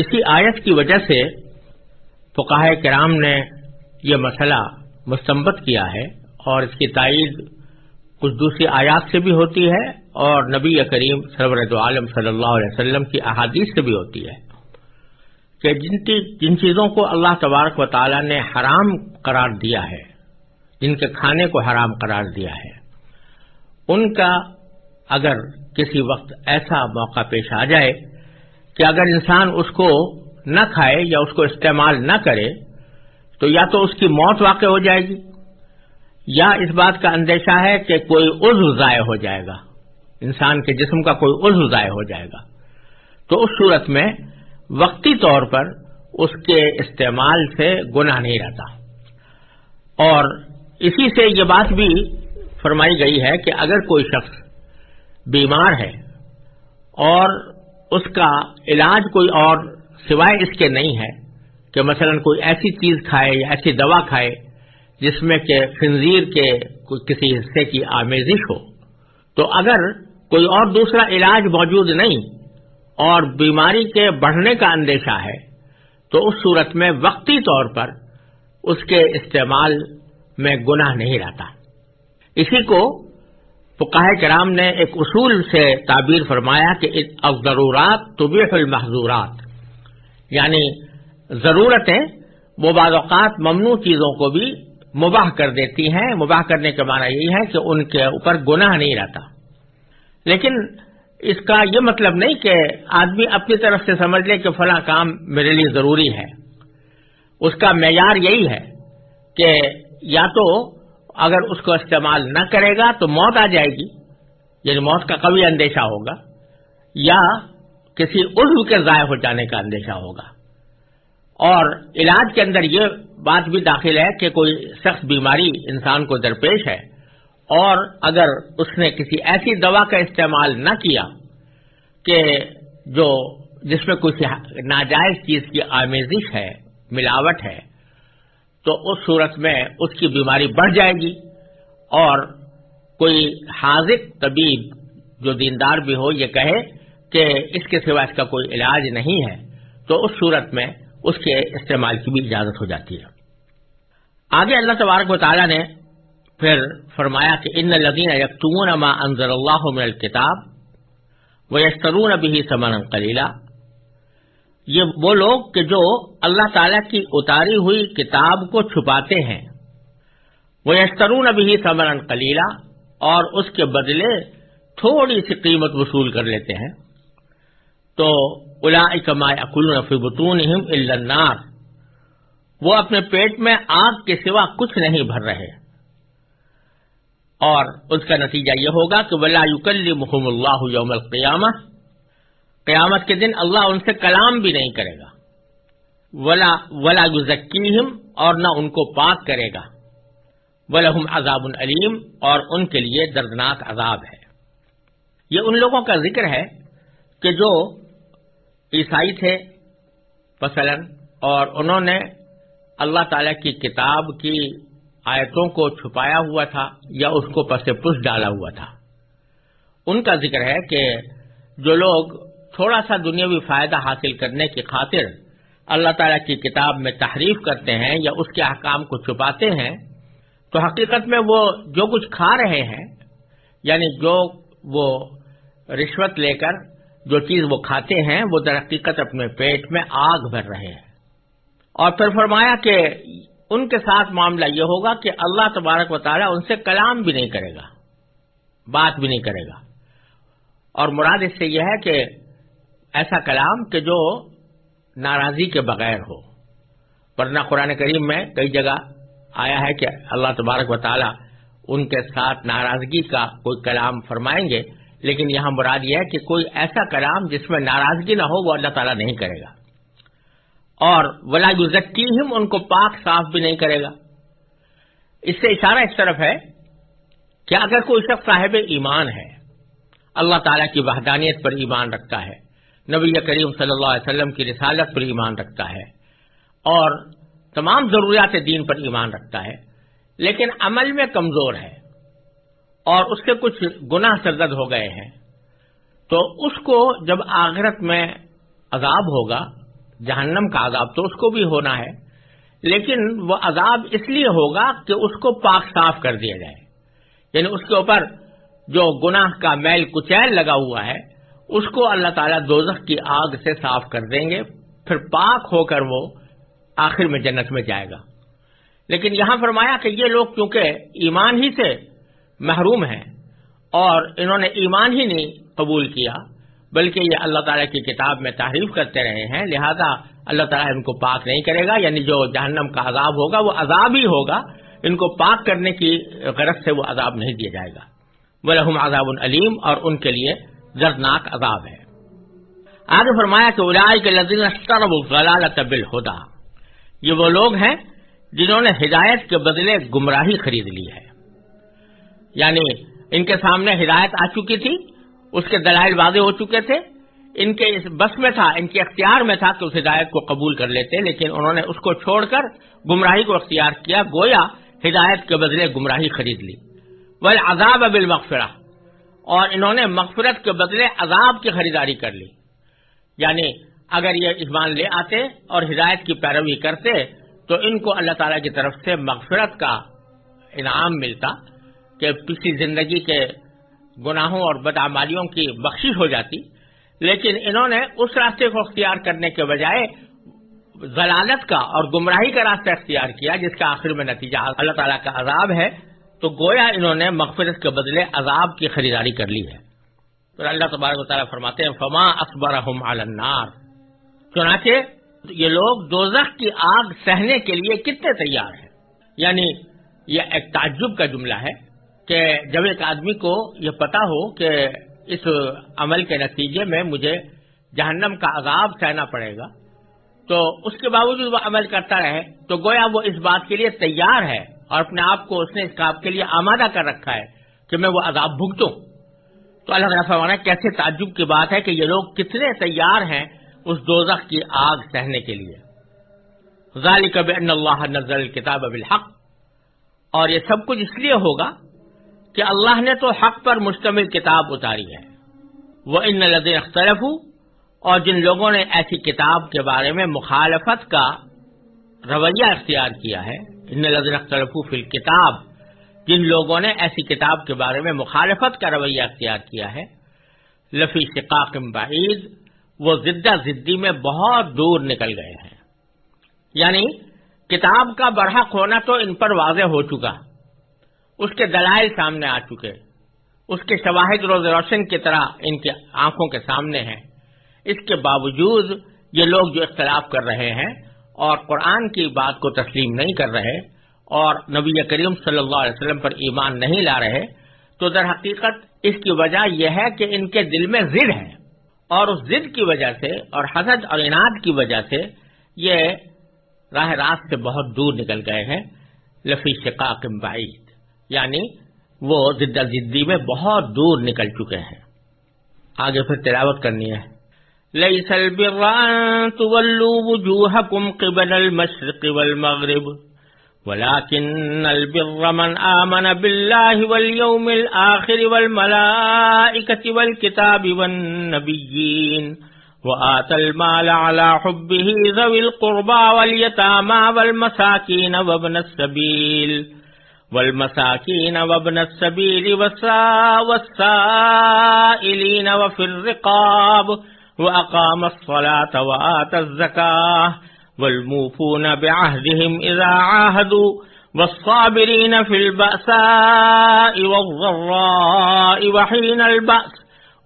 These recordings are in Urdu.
اسی آیت کی وجہ سے فقاہ کرام نے یہ مسئلہ مستمت کیا ہے اور اس کی تائید کچھ دوسری آیات سے بھی ہوتی ہے اور نبی کریم سرورت عالم صلی اللہ علیہ وسلم کی احادیث سے بھی ہوتی ہے کہ جن چیزوں کو اللہ تبارک و تعالی نے حرام قرار دیا ہے، جن کے کھانے کو حرام قرار دیا ہے، ان کا اگر کسی وقت ایسا موقع پیش آ جائے کہ اگر انسان اس کو نہ کھائے یا اس کو استعمال نہ کرے، تو یا تو اس کی موت واقع ہو جائے گی، یا اس بات کا اندیشہ ہے کہ کوئی عضو ضائع ہو جائے گا، انسان کے جسم کا کوئی عضو ضائع ہو جائے گا۔ تو اس صورت میں وقتی طور پر اس کے استعمال سے گناہ نہیں رہتا۔ اور اسی سے یہ بات بھی فرمائی گئی ہے کہ اگر کوئی شخص بیمار ہے اور اس کا علاج کوئی اور سوائے اس کے نہیں ہے کہ مثلا کوئی ایسی چیز کھائے یا ایسی دوا کھائے جس میں کہ خنزیر کے کسی حصے کی آمیزش ہو۔ تو اگر کوئی اور دوسرا علاج موجود نہیں اور بیماری کے بڑھنے کا اندیشہ ہے، تو اس صورت میں وقتی طور پر اس کے استعمال میں گناہ نہیں رہتا۔ اسی کو فقاہ کرام نے ایک اصول سے تعبیر فرمایا کہ ضرورات طبیع المحضورات یعنی ضرورتیں وہ بعض اوقات ممنوع چیزوں کو بھی مباح کر دیتی ہیں۔ مباح کرنے کا معنی یہی ہے کہ ان کے اوپر گناہ نہیں رہتا۔ لیکن اس کا یہ مطلب نہیں کہ آدمی اپنی طرف سے سمجھ لے کہ فلاں کام میرے لیے ضروری ہے۔ اس کا معیار یہی ہے کہ یا تو اگر اس کو استعمال نہ کرے گا تو موت آ جائے گی۔ یعنی موت کا کبھی اندیشہ ہوگا یا کسی عضو کے ضائع ہو جانے کا اندیشہ ہوگا۔ اور علاج کے اندر یہ بات بھی داخل ہے کہ کوئی سخت بیماری انسان کو درپیش ہے اور اگر اس نے کسی ایسی دوا کا استعمال نہ کیا کہ جو جس میں کچھ ناجائز چیز کی آمیزش ہے، ملاوٹ ہے تو اس صورت میں اس کی بیماری بڑھ جائے گی اور کوئی حاضر طبیب جو دیندار بھی ہو یہ کہے کہ اس کے سوا اس کا کوئی علاج نہیں ہے، تو اس صورت میں اس کے استعمال کی بھی اجازت ہو جاتی ہے۔ آگے اللہ تبارک و تعالیٰ نے پھر فرمایا کہ ان لدین یکتمون ما انضر اللہ من الکتاب و یشترون بھی سمن کلیلہ یہ وہ لوگ کہ جو اللہ تعالی کی اتاری ہوئی کتاب کو چھپاتے ہیں۔ وہ یشترون ابھی سمن کلیلہ اور اس کے بدلے تھوڑی سی قیمت وصول کر لیتے ہیں۔ تو الا اکما اکل نفی بتون النار۔ وہ اپنے پیٹ میں آگ کے سوا کچھ نہیں بھر رہے۔ اور اس کا نتیجہ یہ ہوگا کہ ولا یوکل محم اللہ یوم القیامہ۔ قیامت کے دن اللہ ان سے کلام بھی نہیں کرے گا۔ ولا ولا یوزکیم اور نہ ان کو پاک کرے گا۔ ولہم عذاب العلیم اور ان کے لیے دردناک عذاب ہے۔ یہ ان لوگوں کا ذکر ہے کہ جو عیسائی تھے، مثلا، اور انہوں نے اللہ تعالی کی کتاب کی آیتوں کو چھپایا ہوا تھا یا اس کو پس پس ڈالا ہوا تھا۔ ان کا ذکر ہے کہ جو لوگ تھوڑا سا دنیاوی فائدہ حاصل کرنے کی خاطر اللہ تعالی کی کتاب میں تحریف کرتے ہیں یا اس کے احکام کو چھپاتے ہیں، تو حقیقت میں وہ جو کچھ کھا رہے ہیں یعنی جو وہ رشوت لے کر جو چیز وہ کھاتے ہیں، وہ در حقیقت اپنے پیٹ میں آگ بھر رہے ہیں۔ اور پھر فرمایا کہ ان کے ساتھ معاملہ یہ ہوگا کہ اللہ تبارک و تعالیٰ ان سے کلام بھی نہیں کرے گا، بات بھی نہیں کرے گا۔ اور مراد اس سے یہ ہے کہ ایسا کلام کہ جو ناراضی کے بغیر ہو۔ ورنہ قرآن کریم میں کئی جگہ آیا ہے کہ اللہ تبارک و تعالیٰ ان کے ساتھ ناراضگی کا کوئی کلام فرمائیں گے، لیکن یہاں مراد یہ ہے کہ کوئی ایسا کلام جس میں ناراضگی نہ ہو، وہ اللہ تعالیٰ نہیں کرے گا۔ اور ولا یوزکی ہم ان کو پاک صاف بھی نہیں کرے گا۔ اس سے اشارہ اس طرف ہے کہ اگر کوئی شخص صاحب ایمان ہے، اللہ تعالیٰ کی وحدانیت پر ایمان رکھتا ہے نبی کریم صلی اللہ علیہ وسلم کی رسالت پر ایمان رکھتا ہے اور تمام ضروریات دین پر ایمان رکھتا ہے، لیکن عمل میں کمزور ہے اور اس کے کچھ گناہ سرزد ہو گئے ہیں۔ تو اس کو جب آخرت میں عذاب ہوگا، جہنم کا عذاب تو اس کو بھی ہونا ہے، لیکن وہ عذاب اس لیے ہوگا کہ اس کو پاک صاف کر دیا جائے۔ یعنی اس کے اوپر جو گناہ کا میل کچیل لگا ہوا ہے اس کو اللہ تعالیٰ دوزخ کی آگ سے صاف کر دیں گے، پھر پاک ہو کر وہ آخر میں جنت میں جائے گا۔ لیکن یہاں فرمایا کہ یہ لوگ کیونکہ ایمان ہی سے محروم ہیں اور انہوں نے ایمان ہی نہیں قبول کیا، بلکہ یہ اللہ تعالیٰ کی کتاب میں تعریف کرتے رہے ہیں، لہذا اللہ تعالیٰ ان کو پاک نہیں کرے گا یعنی جو جہنم کا عذاب ہوگا وہ عذاب ہی ہوگا، ان کو پاک کرنے کی غرض سے وہ عذاب نہیں دیا جائے گا۔ وہ عذاب العلیم اور ان کے لیے دردناک عذاب ہے۔ آگے فرمایا کہ الائی کے لذیذ طبل ہودا یہ وہ لوگ ہیں جنہوں نے ہدایت کے بدلے گمراہی خرید لی ہے۔ یعنی ان کے سامنے ہدایت آ چکی تھی، اس کے دلائل واضح ہو چکے تھے۔ ان کے اس بس میں تھا، ان کے اختیار میں تھا کہ اس ہدایت کو قبول کر لیتے، لیکن انہوں نے اس کو چھوڑ کر گمراہی کو اختیار کیا، گویا ہدایت کے بدلے گمراہی خرید لی۔ وہ عذاب ابل اور انہوں نے مغفرت کے بدلے عذاب کی خریداری کر لی۔ یعنی اگر یہ ایمان لے آتے اور ہدایت کی پیروی کرتے تو ان کو اللہ تعالی کی طرف سے مغفرت کا انعام ملتا کہ پچھلی زندگی کے گناہوں اور بدعمالیوں کی بخشش ہو جاتی۔ لیکن انہوں نے اس راستے کو اختیار کرنے کے بجائے ضلالت کا اور گمراہی کا راستہ اختیار کیا، جس کا آخر میں نتیجہ اللہ تعالیٰ کا عذاب ہے۔ تو گویا انہوں نے مغفرت کے بدلے عذاب کی خریداری کر لی ہے۔ تو اللہ تبارک و تعالیٰ فرماتے ہیں، فما اکبر النار۔ چنانچہ یہ لوگ دوزخ کی آگ سہنے کے لیے کتنے تیار ہیں۔ یعنی یہ ایک تعجب کا جملہ ہے کہ جب ایک آدمی کو یہ پتا ہو کہ اس عمل کے نتیجے میں مجھے جہنم کا عذاب سہنا پڑے گا، تو اس کے باوجود وہ عمل کرتا رہے، تو گویا وہ اس بات کے لیے تیار ہے اور اپنے آپ کو اس نے اس کام کے لیے آمادہ کر رکھا ہے کہ میں وہ عذاب بھگتوں۔ تو اللہ تعالیٰ فرمانا کیسے تعجب کی بات ہے کہ یہ لوگ کتنے تیار ہیں اس دوزخ کی آگ سہنے کے لیے۔ ذالک بان اللہ نزل کتاب بالحق۔ اور یہ سب کچھ اس لیے ہوگا کہ اللہ نے تو حق پر مشتمل کتاب اتاری ہے۔ وہ ان لدین اختلف اور جن لوگوں نے ایسی کتاب کے بارے میں مخالفت کا رویہ اختیار کیا ہے ان لدین اختلف فی الکتاب جن لوگوں نے ایسی کتاب کے بارے میں مخالفت کا رویہ اختیار کیا ہے۔ لفی شقاق بعید، وہ زدہ زدی میں بہت دور نکل گئے ہیں۔ یعنی کتاب کا برحق ہونا تو ان پر واضح ہو چکا۔ اس کے دلائل سامنے آ چکے۔ اس کے شواہد روز روشن کی طرح ان کے آنکھوں کے سامنے ہیں۔ اس کے باوجود یہ لوگ جو اختلاف کر رہے ہیں اور قرآن کی بات کو تسلیم نہیں کر رہے اور نبی کریم صلی اللہ علیہ وسلم پر ایمان نہیں لا رہے، تو در حقیقت اس کی وجہ یہ ہے کہ ان کے دل میں ضد ہے اور اس ضد کی وجہ سے اور حسد اور انعد کی وجہ سے یہ راہ راست سے بہت دور نکل گئے ہیں، لفی شقاق بعید۔ یعنی وہ زدہ زدی میں بہت دور نکل چکے ہیں۔ آگے پھر تلاوت کرنی ہے۔ ليس البر أن تولوا وجوهكم قبل المشرق والمغرب، ولكن البر من آمن بالله واليوم الآخر والملائكة والكتاب والنبيين وآت المال على حبه ذوي القربى واليتامى والمساكين وابن السبيل، والمساكين وابن السبيل والسائلين وفي الرقاب وأقام الصلاة وآت الزكاة والموفون بعهدهم إذا عاهدوا والصابرين في البأساء والضراء وحين البأس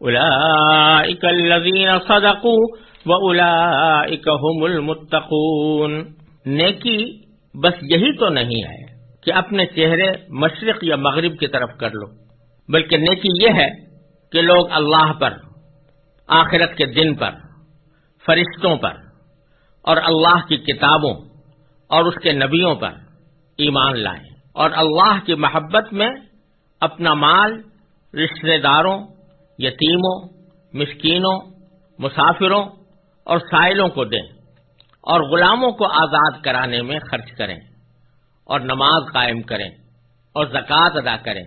أولئك الذين صدقوا وأولئك هم المتقون نیکی بس یہی تو نہیں ہے کہ اپنے چہرے مشرق یا مغرب کی طرف کر لو، بلکہ نیکی یہ ہے کہ لوگ اللہ پر آخرت کے دن پر، فرشتوں پر، اور اللہ کی کتابوں اور اس کے نبیوں پر ایمان لائیں۔ اور اللہ کی محبت میں اپنا مال رشتے داروں، یتیموں، مسکینوں، مسافروں اور سائلوں کو دیں اور غلاموں کو آزاد کرانے میں خرچ کریں اور نماز قائم کریں اور زکوٰۃ ادا کریں۔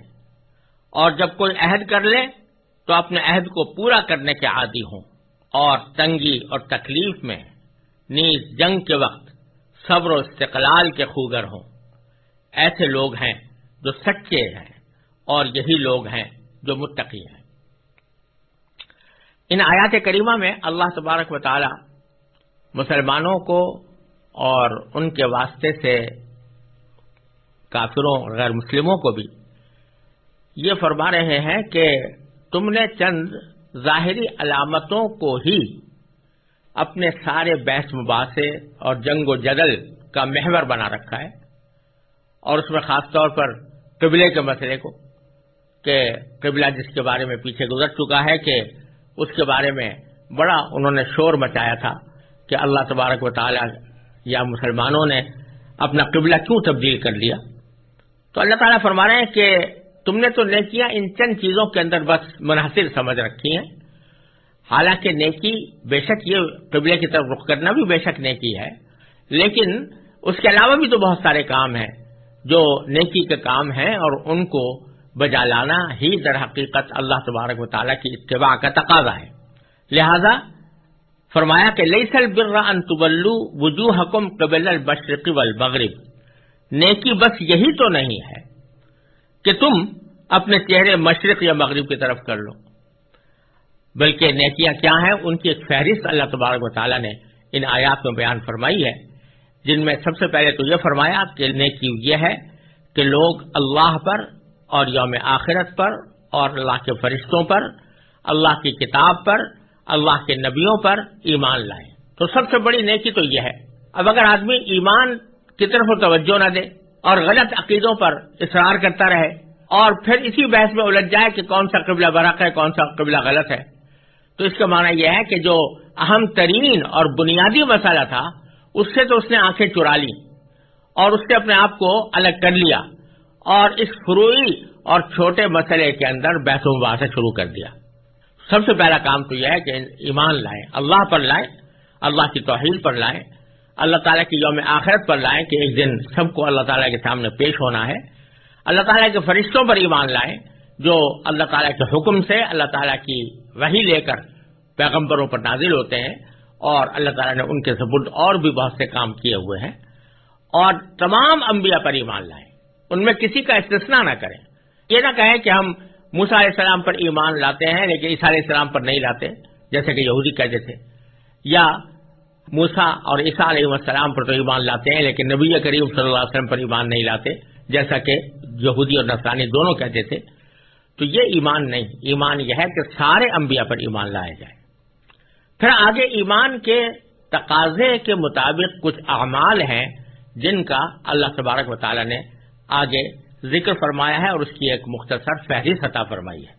اور جب کوئی عہد کر لے تو اپنے عہد کو پورا کرنے کے عادی ہوں۔ اور تنگی اور تکلیف میں نیز جنگ کے وقت صبر و استقلال کے خوگر ہوں۔ ایسے لوگ ہیں جو سچے ہیں اور یہی لوگ ہیں جو متقی ہیں۔ ان آیات کریمہ میں اللہ تبارک و تعالی مسلمانوں کو اور ان کے واسطے سے کافروں غیر مسلموں کو بھی یہ فرما رہے ہیں کہ تم نے چند ظاہری علامتوں کو ہی اپنے سارے بحث مباحثے اور جنگ و جدل کا محور بنا رکھا ہے اور اس میں خاص طور پر قبلے کے مسئلے کو کہ قبلہ جس کے بارے میں پیچھے گزر چکا ہے کہ اس کے بارے میں بڑا انہوں نے شور مچایا تھا کہ اللہ تبارک و تعالی یا مسلمانوں نے اپنا قبلہ کیوں تبدیل کر لیا؟ تو اللہ تعالیٰ فرما رہے ہیں کہ تم نے تو نیکیاں ان چند چیزوں کے اندر بس منحصر سمجھ رکھی ہیں۔ حالانکہ نیکی بے شک یہ قبلے کی طرف رخ کرنا بھی بے شک نیکی ہے۔ لیکن اس کے علاوہ بھی تو بہت سارے کام ہیں جو نیکی کے کام ہیں اور ان کو بجا لانا ہی در حقیقت اللہ تبارک و تعالیٰ کی اتباع کا تقاضا ہے۔ لہذا فرمایا کہ لئی سل برا ان تبلو وجوہ حکم قبل البشرقی والمغرب۔ نیکی بس یہی تو نہیں ہے کہ تم اپنے چہرے مشرق یا مغرب کی طرف کر لو۔ بلکہ نیکیاں کیا ہیں؟ ان کی ایک فہرست اللہ تبارک و تعالیٰ نے ان آیات میں بیان فرمائی ہے۔ جن میں سب سے پہلے تو یہ فرمایا کہ نیکی یہ ہے کہ لوگ اللہ پر اور یوم آخرت پر اور اللہ کے فرشتوں پر، اللہ کی کتاب پر، اللہ کے نبیوں پر ایمان لائیں۔ تو سب سے بڑی نیکی تو یہ ہے۔ اب اگر آدمی ایمان کی طرف توجہ نہ دے اور غلط عقیدوں پر اصرار کرتا رہے اور پھر اسی بحث میں الجھ جائے کہ کون سا قبلہ برق ہے، کون سا قبلہ غلط ہے۔ تو اس کا معنی یہ ہے کہ جو اہم ترین اور بنیادی مسئلہ تھا، اس سے تو اس نے آنکھیں چرا لی اور اس سے اپنے آپ کو الگ کر لیا اور اس فروئی اور چھوٹے مسئلے کے اندر بحث و مباحثہ شروع کر دیا۔ سب سے پہلا کام تو یہ ہے کہ ایمان لائیں اللہ پر لائیں اللہ کی توحید پر لائیں اللہ تعالیٰ کی یوم آخرت پر لائیں کہ ایک دن سب کو اللہ تعالیٰ کے سامنے پیش ہونا ہے۔ اللہ تعالیٰ کے فرشتوں پر ایمان لائیں جو اللہ تعالیٰ کے حکم سے اللہ تعالیٰ کی وہی لے کر پیغمبروں پر نازل ہوتے ہیں اور اللہ تعالیٰ نے ان کے سبرد اور بھی بہت سے کام کیے ہوئے ہیں۔ اور تمام انبیاء پر ایمان لائیں۔ ان میں کسی کا استثنا نہ کریں۔ یہ نہ کہیں کہ ہم موسا علیہ السلام پر ایمان لاتے ہیں لیکن عیسیٰ علیہ السلام پر نہیں لاتے، جیسے کہ یہودی کہتے تھے۔ یا موسا اور عیسیٰ علیہ السلام پر تو ایمان لاتے ہیں، لیکن نبی کریم صلی اللہ علیہ وسلم پر ایمان نہیں لاتے، جیسا کہ یہودی اور نسرانی دونوں کہتے تھے۔ تو یہ ایمان نہیں، ایمان یہ ہے کہ سارے انبیاء پر ایمان لایا جائے پھر آگے ایمان کے تقاضے کے مطابق کچھ اعمال ہیں جن کا اللہ تبارک و تعالی نے آگے ذکر فرمایا ہے اور اس کی ایک مختصر فہرست عطا فرمائی ہے۔